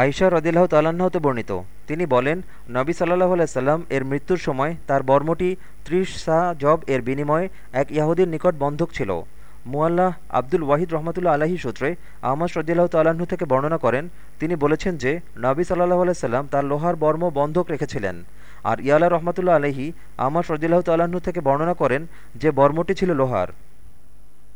আইসা রদিল্লাহ তালাহতে বর্ণিত। তিনি বলেন, নবী সাল্লাহ আলাইসাল্লাম এর মৃত্যুর সময় তার বর্মটি ত্রিশ সা জব এর বিনিময়ে এক ইয়াহুদির নিকট বন্ধক ছিল। মুয়াল্লাহ আব্দুল ওয়াহিদ রহমতুল্লা আলাহি সূত্রে আহমদ রদিল্লাহ তাল্লাহ্ন থেকে বর্ণনা করেন, তিনি বলেছেন যে, নবী সাল্লাহ আলাইসাল্লাম তার লোহার বর্ম বন্ধক রেখেছিলেন। আর ইয়ালা রহমতুল্লা আলহি আহমদ রদিল্লাহ তাল্লাহ্ন থেকে বর্ণনা করেন যে, বর্মটি ছিল লোহার।